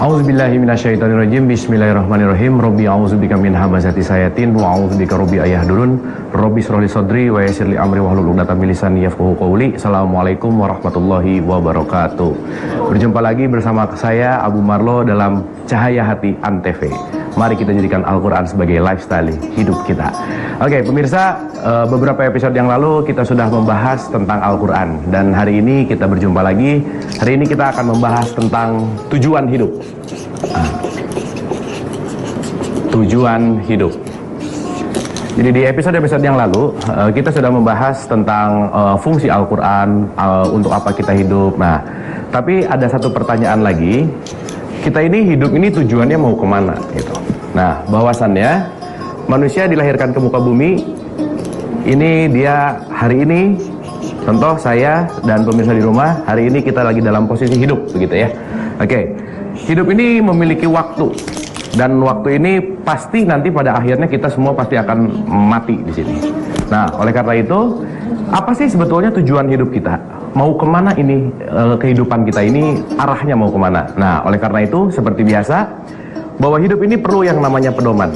A'udzubillahi minasyaitonirrajim. Bismillahirrahmanirrahim. Rabbi a'udzubika min hamazati sayatin wa a'udzubika rabbi ayahdurun. Rabbi shrahli sadri wa yassir li amri wahlul 'uqdatam min lisani yafqahu qawli. Assalamualaikum warahmatullahi wabarakatuh. Berjumpa lagi bersama saya Abu Marlo dalam Cahaya Hati Antv. Mari kita jadikan Al-Quran sebagai lifestyle hidup kita. Oke, pemirsa, eh, beberapa episode yang lalu kita sudah membahas tentang Al-Quran. Dan hari ini kita berjumpa lagi. Hari ini kita akan membahas tentang tujuan hidup. Tujuan hidup. Jadi di episode-episode yang lalu eh, kita sudah membahas tentang eh, fungsi Al-Quran, untuk apa kita hidup. Nah, tapi ada satu pertanyaan lagi kita ini hidup ini tujuannya mau ke mana gitu. Nah, bahwasannya manusia dilahirkan ke muka bumi ini dia hari ini contoh saya dan pemirsa di rumah hari ini kita lagi dalam posisi hidup begitu ya. Oke. Hidup ini memiliki waktu dan waktu ini pasti nanti pada akhirnya kita semua pasti akan mati di sini. Nah, oleh karena itu, apa sih sebetulnya tujuan hidup kita? mau ke mana ini uh, kehidupan kita ini arahnya mau ke mana. Nah, oleh karena itu seperti biasa bahwa hidup ini perlu yang namanya pedoman.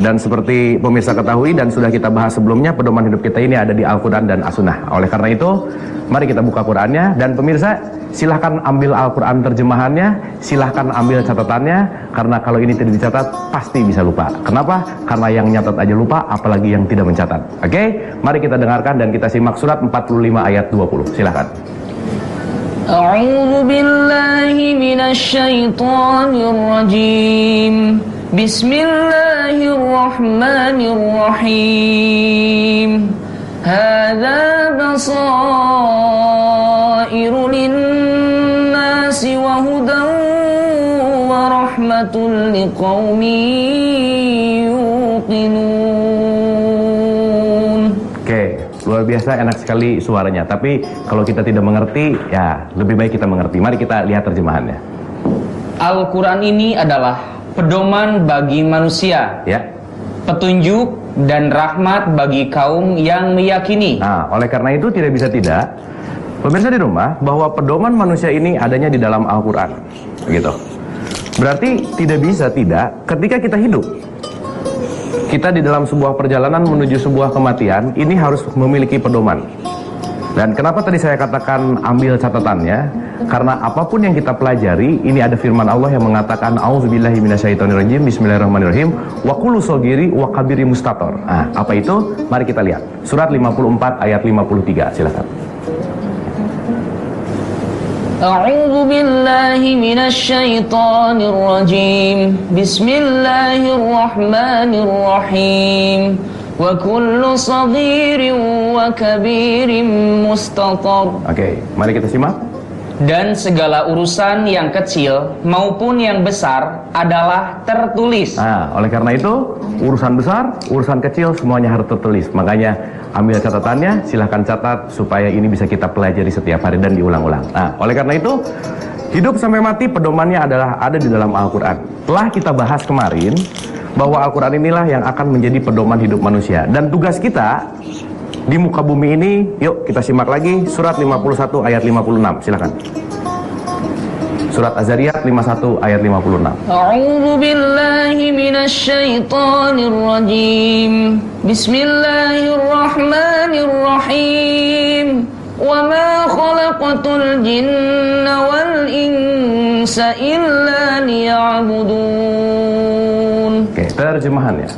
Dan seperti pemirsa ketahui dan sudah kita bahas sebelumnya, pedoman hidup kita ini ada di Al-Quran dan As-Sunnah. Oleh karena itu, mari kita buka Qurannya dan pemirsa silahkan ambil Al-Quran terjemahannya, silahkan ambil catatannya, karena kalau ini tidak dicatat pasti bisa lupa. Kenapa? Karena yang nyatat aja lupa, apalagi yang tidak mencatat. Oke, okay? mari kita dengarkan dan kita simak surat 45 ayat 20. Silahkan. أعوذ بالله من الشيطان الرجيم بسم الله الرحمن الرحيم هذا بصائر للناس وهدى ورحمة لقوم Luar biasa enak sekali suaranya. Tapi kalau kita tidak mengerti, ya lebih baik kita mengerti. Mari kita lihat terjemahannya. Al-Quran ini adalah pedoman bagi manusia. Ya. Petunjuk dan rahmat bagi kaum yang meyakini. Nah, oleh karena itu tidak bisa tidak. Pemirsa di rumah, bahwa pedoman manusia ini adanya di dalam Al-Quran. Begitu. Berarti tidak bisa tidak ketika kita hidup kita di dalam sebuah perjalanan menuju sebuah kematian ini harus memiliki pedoman. Dan kenapa tadi saya katakan ambil catatannya? Karena apapun yang kita pelajari, ini ada firman Allah yang mengatakan auzubillahi minasyaitonirrajim bismillahirrahmanirrahim wa kullu sagiri wa kabiri mustator. Nah, apa itu? Mari kita lihat. Surat 54 ayat 53. Silakan. أعوذ بالله من الشيطان الرجيم بسم الله الرحمن الرحيم وكل صغير وكبير مستطر Oke, okay, mari kita simak. Dan segala urusan yang kecil maupun yang besar adalah tertulis. Nah, oleh karena itu, urusan besar, urusan kecil semuanya harus tertulis. Makanya ambil catatannya, silahkan catat supaya ini bisa kita pelajari setiap hari dan diulang-ulang. Nah, oleh karena itu, hidup sampai mati pedomannya adalah ada di dalam Al-Quran. Telah kita bahas kemarin bahwa Al-Quran inilah yang akan menjadi pedoman hidup manusia. Dan tugas kita di muka bumi ini, yuk kita simak lagi surat 51 ayat 56. Silahkan. Surat Az-Zariyat 51 ayat 56. A'udzu billahi minasyaitonir rajim. Bismillahirrahmanirrahim. Wa ma khalaqatul jinna wal insa illa liya'budun. Terjemahannya.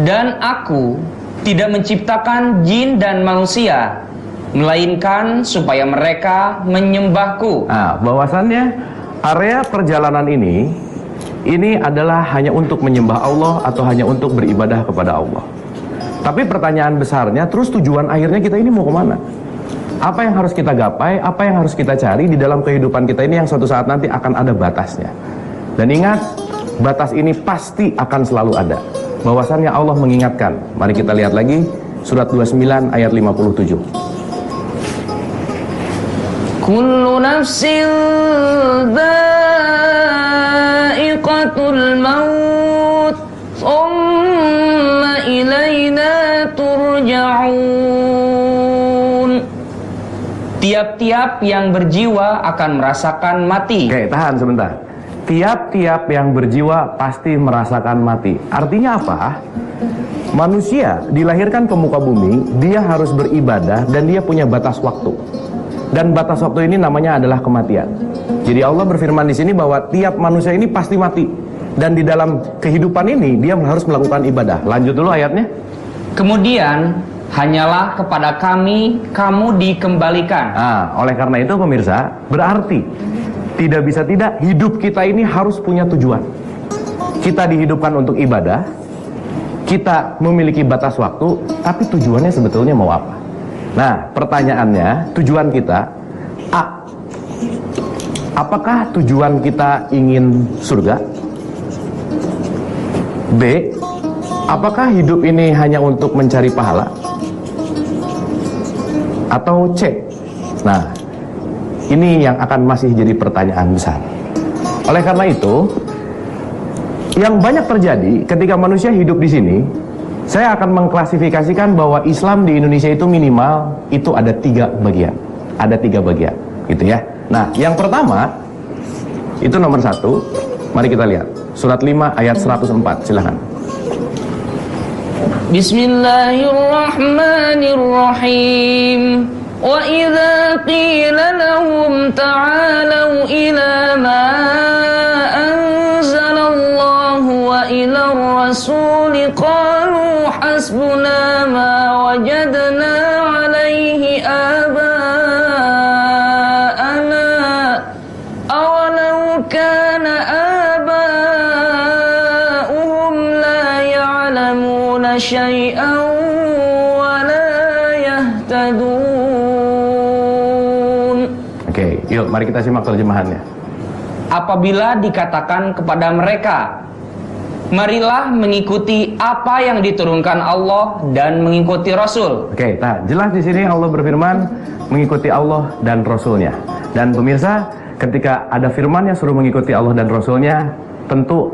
Dan aku tidak menciptakan jin dan manusia melainkan supaya mereka menyembahku. Nah, bahwasannya area perjalanan ini ini adalah hanya untuk menyembah Allah atau hanya untuk beribadah kepada Allah. Tapi pertanyaan besarnya, terus tujuan akhirnya kita ini mau ke mana? Apa yang harus kita gapai, apa yang harus kita cari di dalam kehidupan kita ini yang suatu saat nanti akan ada batasnya. Dan ingat, batas ini pasti akan selalu ada. Bahwasannya Allah mengingatkan. Mari kita lihat lagi surat 29 ayat 57. Kullu nafsin dha'iqatul maut Thumma ilayna turja'un Tiap-tiap yang berjiwa akan merasakan mati Oke, tahan sebentar tiap-tiap yang berjiwa pasti merasakan mati. Artinya apa? Manusia dilahirkan ke muka bumi, dia harus beribadah dan dia punya batas waktu. Dan batas waktu ini namanya adalah kematian. Jadi Allah berfirman di sini bahwa tiap manusia ini pasti mati. Dan di dalam kehidupan ini dia harus melakukan ibadah. Lanjut dulu ayatnya. Kemudian hanyalah kepada kami kamu dikembalikan. Nah, oleh karena itu pemirsa, berarti tidak bisa tidak hidup kita ini harus punya tujuan. Kita dihidupkan untuk ibadah, kita memiliki batas waktu, tapi tujuannya sebetulnya mau apa? Nah, pertanyaannya, tujuan kita A. Apakah tujuan kita ingin surga? B. Apakah hidup ini hanya untuk mencari pahala? Atau C. Nah, ini yang akan masih jadi pertanyaan besar. Oleh karena itu, yang banyak terjadi ketika manusia hidup di sini, saya akan mengklasifikasikan bahwa Islam di Indonesia itu minimal itu ada tiga bagian, ada tiga bagian, gitu ya. Nah, yang pertama itu nomor satu, mari kita lihat surat 5 ayat 104, silahkan. Bismillahirrahmanirrahim. وإذا قيل لهم تعالوا إلى ما أنزل الله وإلى الرسول قالوا حسبنا ما وجدنا عليه آباءنا أولو كان آباؤهم لا يعلمون شيئا mari kita simak terjemahannya. apabila dikatakan kepada mereka, "Marilah mengikuti apa yang diturunkan Allah dan mengikuti Rasul." Oke, nah jelas di sini Allah berfirman mengikuti Allah dan Rasulnya. Dan pemirsa, ketika ada firmannya suruh mengikuti Allah dan Rasulnya, tentu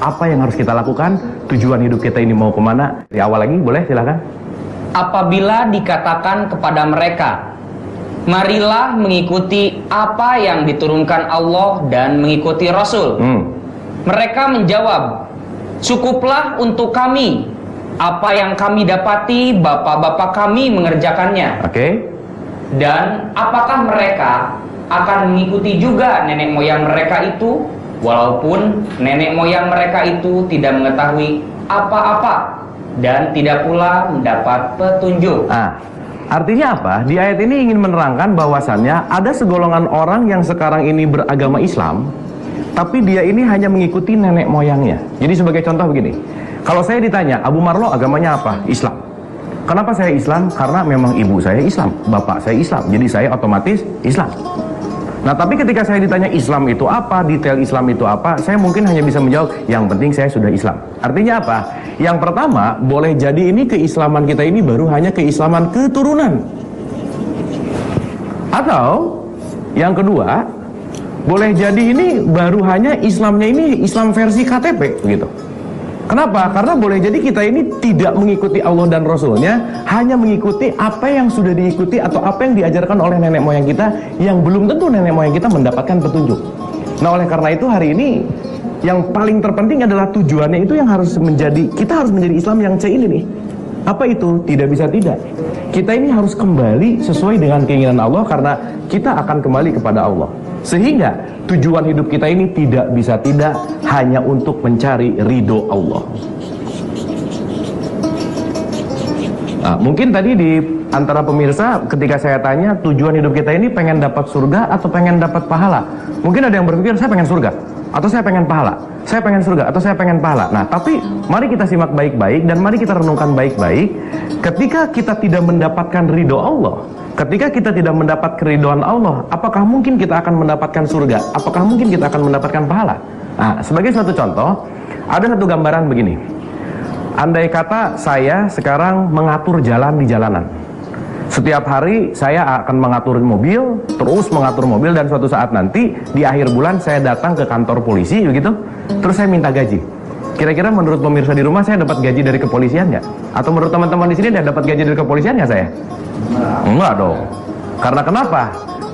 apa yang harus kita lakukan? Tujuan hidup kita ini mau ke mana? Di awal lagi, boleh silakan. Apabila dikatakan kepada mereka, "Marilah mengikuti apa yang diturunkan Allah dan mengikuti Rasul." Hmm. Mereka menjawab, "Cukuplah untuk kami apa yang kami dapati bapak-bapak kami mengerjakannya." Oke. Dan apakah mereka akan mengikuti juga nenek moyang mereka itu walaupun nenek moyang mereka itu tidak mengetahui apa-apa dan tidak pula mendapat petunjuk. Nah, artinya apa? Di ayat ini ingin menerangkan bahwasannya ada segolongan orang yang sekarang ini beragama Islam, tapi dia ini hanya mengikuti nenek moyangnya. Jadi sebagai contoh begini, kalau saya ditanya, Abu Marlo agamanya apa? Islam. Kenapa saya Islam? Karena memang ibu saya Islam, bapak saya Islam, jadi saya otomatis Islam. Nah, tapi ketika saya ditanya Islam itu apa, detail Islam itu apa, saya mungkin hanya bisa menjawab, yang penting saya sudah Islam. Artinya apa? Yang pertama, boleh jadi ini keislaman kita ini baru hanya keislaman keturunan. Atau yang kedua, boleh jadi ini baru hanya Islamnya ini Islam versi KTP gitu. Kenapa? Karena boleh jadi kita ini tidak mengikuti Allah dan Rasulnya, hanya mengikuti apa yang sudah diikuti atau apa yang diajarkan oleh nenek moyang kita, yang belum tentu nenek moyang kita mendapatkan petunjuk. Nah, oleh karena itu hari ini yang paling terpenting adalah tujuannya itu yang harus menjadi kita harus menjadi Islam yang C ini nih. Apa itu? Tidak bisa tidak. Kita ini harus kembali sesuai dengan keinginan Allah karena kita akan kembali kepada Allah. Sehingga tujuan hidup kita ini tidak bisa tidak hanya untuk mencari ridho Allah. Nah, mungkin tadi di antara pemirsa ketika saya tanya tujuan hidup kita ini pengen dapat surga atau pengen dapat pahala. Mungkin ada yang berpikir saya pengen surga atau saya pengen pahala. Saya pengen surga atau saya pengen pahala. Nah, tapi mari kita simak baik-baik dan mari kita renungkan baik-baik. Ketika kita tidak mendapatkan ridho Allah, ketika kita tidak mendapat keridoan Allah, apakah mungkin kita akan mendapatkan surga? Apakah mungkin kita akan mendapatkan pahala? Nah, sebagai suatu contoh, ada satu gambaran begini. Andai kata saya sekarang mengatur jalan di jalanan. Setiap hari saya akan mengatur mobil, terus mengatur mobil dan suatu saat nanti di akhir bulan saya datang ke kantor polisi begitu, terus saya minta gaji. Kira-kira menurut pemirsa di rumah saya dapat gaji dari kepolisian nggak? Atau menurut teman-teman di sini dia dapat gaji dari kepolisian nggak saya? Enggak dong. Karena kenapa?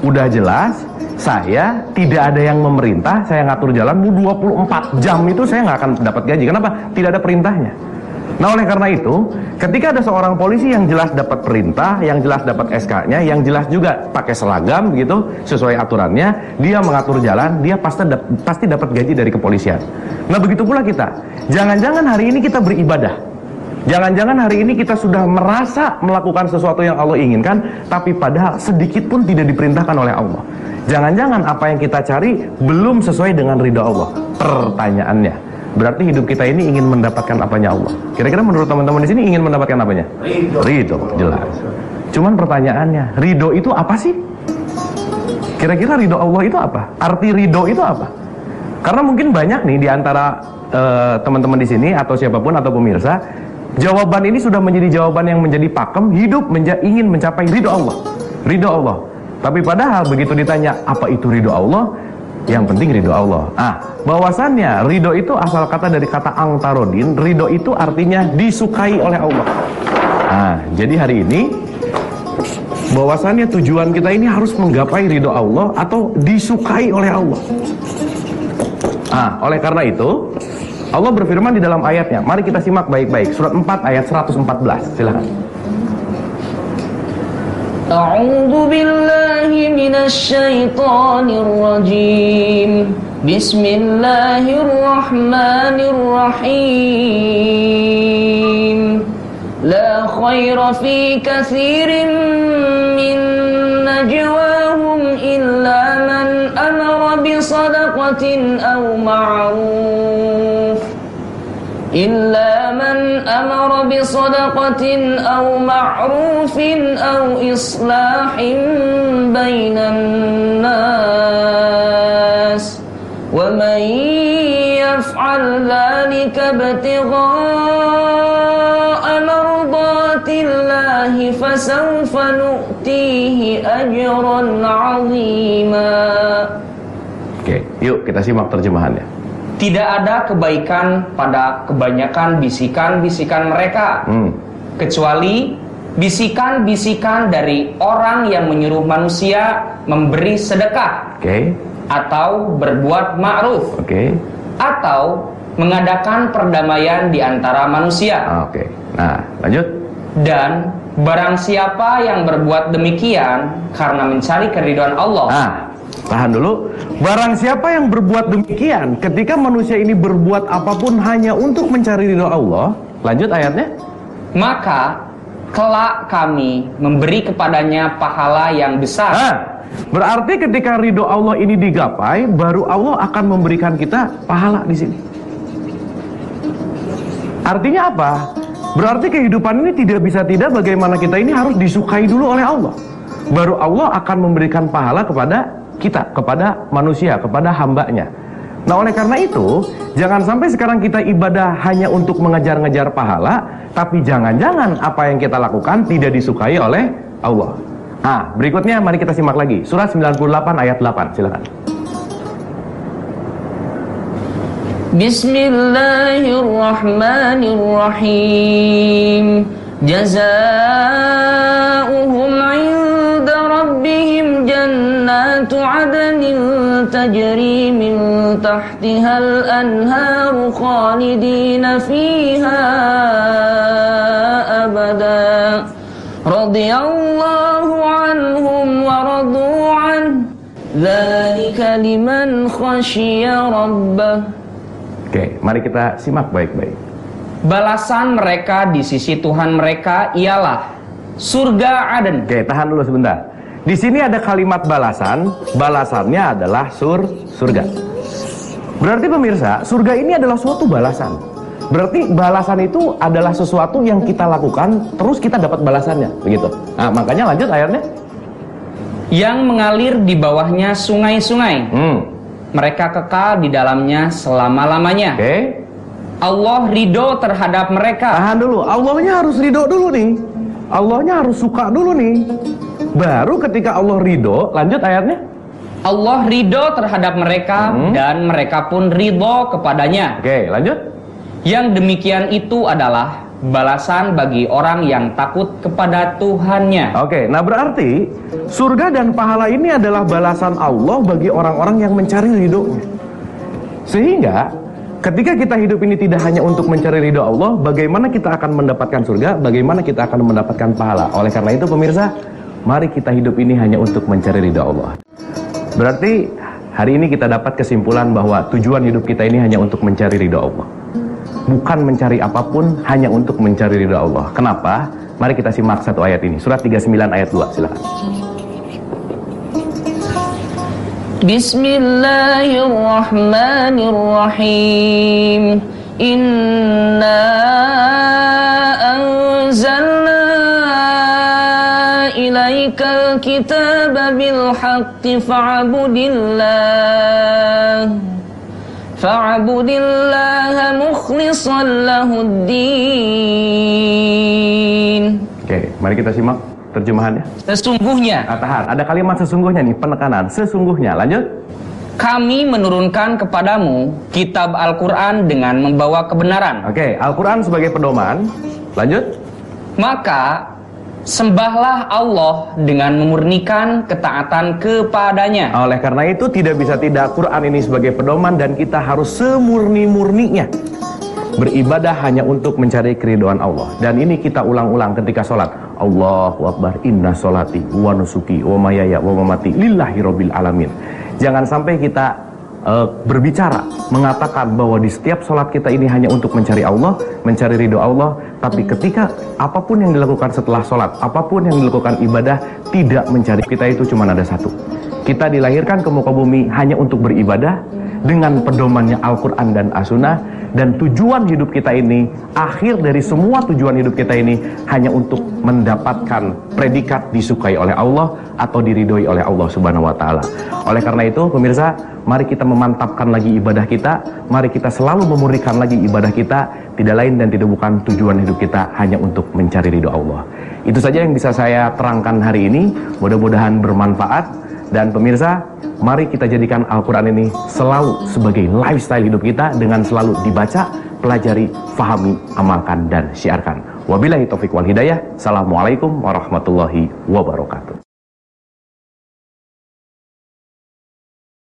Udah jelas saya tidak ada yang memerintah, saya ngatur jalan mau 24 jam itu saya nggak akan dapat gaji. Kenapa? Tidak ada perintahnya. Nah oleh karena itu, ketika ada seorang polisi yang jelas dapat perintah, yang jelas dapat SK-nya, yang jelas juga pakai seragam gitu sesuai aturannya, dia mengatur jalan, dia pasti dap- pasti dapat gaji dari kepolisian. Nah begitu pula kita. Jangan-jangan hari ini kita beribadah. Jangan-jangan hari ini kita sudah merasa melakukan sesuatu yang Allah inginkan, tapi padahal sedikit pun tidak diperintahkan oleh Allah. Jangan-jangan apa yang kita cari belum sesuai dengan ridho Allah. Pertanyaannya, berarti hidup kita ini ingin mendapatkan apanya Allah. Kira-kira menurut teman-teman di sini ingin mendapatkan apanya? Ridho. Ridho, jelas. Cuman pertanyaannya, ridho itu apa sih? Kira-kira ridho Allah itu apa? Arti ridho itu apa? Karena mungkin banyak nih di antara eh, teman-teman di sini atau siapa pun atau pemirsa, jawaban ini sudah menjadi jawaban yang menjadi pakem, hidup menja ingin mencapai ridho Allah. Ridho Allah. Tapi padahal begitu ditanya apa itu ridho Allah, yang penting ridho Allah. Ah, bahwasannya ridho itu asal kata dari kata angtarodin, ridho itu artinya disukai oleh Allah. Ah, jadi hari ini bahwasannya tujuan kita ini harus menggapai ridho Allah atau disukai oleh Allah. Ah, oleh karena itu Allah berfirman di dalam ayatnya. Mari kita simak baik-baik. Surat 4 ayat 114. Silakan. A'udzu billahi minasy syaithanir rajim. Bismillahirrahmanirrahim. La khaira fi katsirin min najwahum illa man amara bi sadaqatin aw ma'ruf إلا من أمر بصدقة أو معروف أو إصلاح بين الناس ومن يفعل ذلك ابتغاء مرضات الله فسوف نؤتيه أجرا عظيما Oke, yuk kita simak terjemahannya. Tidak ada kebaikan pada kebanyakan bisikan-bisikan mereka, Hmm. kecuali bisikan-bisikan dari orang yang menyuruh manusia memberi sedekah Oke. atau berbuat ma'ruf Oke. atau mengadakan perdamaian di antara manusia. Ah, Oke. Nah, lanjut. Dan barang siapa yang berbuat demikian karena mencari keridhaan Allah, Ah, tahan dulu. Barang siapa yang berbuat demikian ketika manusia ini berbuat apa pun hanya untuk mencari ridho Allah, lanjut ayatnya. maka kelak kami memberi kepadanya pahala yang besar. Ah, berarti ketika ridho Allah ini digapai, baru Allah akan memberikan kita pahala di sini. Artinya apa? Berarti kehidupan ini tidak bisa tidak bagaimana kita ini harus disukai dulu oleh Allah. Baru Allah akan memberikan pahala kepada kita, kepada manusia, kepada hambanya. Nah oleh karena itu, jangan sampai sekarang kita ibadah hanya untuk mengejar-ngejar pahala, tapi jangan-jangan apa yang kita lakukan tidak disukai oleh Allah. Nah, berikutnya mari kita simak lagi. Surat 98 ayat 8, silakan. Bismillahirrahmanirrahim. Jazaohu جنات عدن تجري من تحتها الأنهار خالدين فيها أبدا رضي الله عنهم ورضوا عنه ذلك لمن خشي ربه Oke, mari kita simak baik-baik. Balasan mereka di sisi Tuhan mereka ialah surga Aden. Oke, tahan dulu sebentar. Di sini ada kalimat balasan, balasannya adalah sur surga. Berarti pemirsa, surga ini adalah suatu balasan. Berarti balasan itu adalah sesuatu yang kita lakukan, terus kita dapat balasannya, begitu. Nah, makanya lanjut ayatnya. Yang mengalir di bawahnya sungai-sungai. Hmm, Mereka kekal di dalamnya selama-lamanya. oke. Allah ridho terhadap mereka. Tahan dulu, Allahnya harus ridho dulu nih. Allahnya harus suka dulu nih. Baru ketika Allah ridho, lanjut ayatnya. Allah ridho terhadap mereka Hmm. dan mereka pun ridho kepadanya. Oke, lanjut. Yang demikian itu adalah balasan bagi orang yang takut kepada Tuhannya. Oke, nah berarti surga dan pahala ini adalah balasan Allah bagi orang-orang yang mencari ridhonya. Sehingga ketika kita hidup ini tidak hanya untuk mencari ridho Allah, bagaimana kita akan mendapatkan surga, bagaimana kita akan mendapatkan pahala. Oleh karena itu pemirsa, mari kita hidup ini hanya untuk mencari ridho Allah. Berarti hari ini kita dapat kesimpulan bahwa tujuan hidup kita ini hanya untuk mencari ridho Allah bukan mencari apa pun hanya untuk mencari ridha Allah. Kenapa? Mari kita simak satu ayat ini. Surat 39 ayat 2, silakan. بسم الله الرحمن الرحيم إنا أنزلنا إليك الكتاب بالحق فاعبد الله فاعبد الله مخلصا له الدين Oke, okay, mari kita simak. Terjemahannya. Sesungguhnya, nah, tahan, ada kalimat sesungguhnya nih, penekanan. Sesungguhnya, lanjut. Kami menurunkan kepadamu kitab Al-Quran dengan membawa kebenaran. Oke, Al-Quran sebagai pedoman. Lanjut. Maka Sembahlah Allah dengan memurnikan ketaatan kepadanya. Oleh karena itu tidak bisa tidak Quran ini sebagai pedoman dan kita harus semurni-murninya beribadah hanya untuk mencari keriduan Allah. Dan ini kita ulang-ulang ketika sholat. Allahu Akbar inna sholati wa nusuki wa mayaya wa mamati lillahi rabbil alamin. Jangan sampai kita uh, berbicara mengatakan bahwa di setiap sholat kita ini hanya untuk mencari Allah, mencari ridho Allah, tapi ketika apa pun yang dilakukan setelah sholat, apa pun yang dilakukan ibadah tidak mencari kita itu cuma ada satu. Kita dilahirkan ke muka bumi hanya untuk beribadah dengan pedomannya Al-Quran dan As-Sunnah dan tujuan hidup kita ini akhir dari semua tujuan hidup kita ini hanya untuk mendapatkan predikat disukai oleh Allah atau diridhoi oleh Allah Subhanahu wa taala. Oleh karena itu pemirsa Mari kita memantapkan lagi ibadah kita. Mari kita selalu memurnikan lagi ibadah kita. Tidak lain dan tidak bukan tujuan hidup kita hanya untuk mencari ridho Allah. Itu saja yang bisa saya terangkan hari ini. Mudah-mudahan bermanfaat. Dan pemirsa, mari kita jadikan Al-Quran ini selalu sebagai lifestyle hidup kita dengan selalu dibaca, pelajari, fahami, amalkan, dan syiarkan. Wabillahi taufiq wal hidayah. Assalamualaikum warahmatullahi wabarakatuh.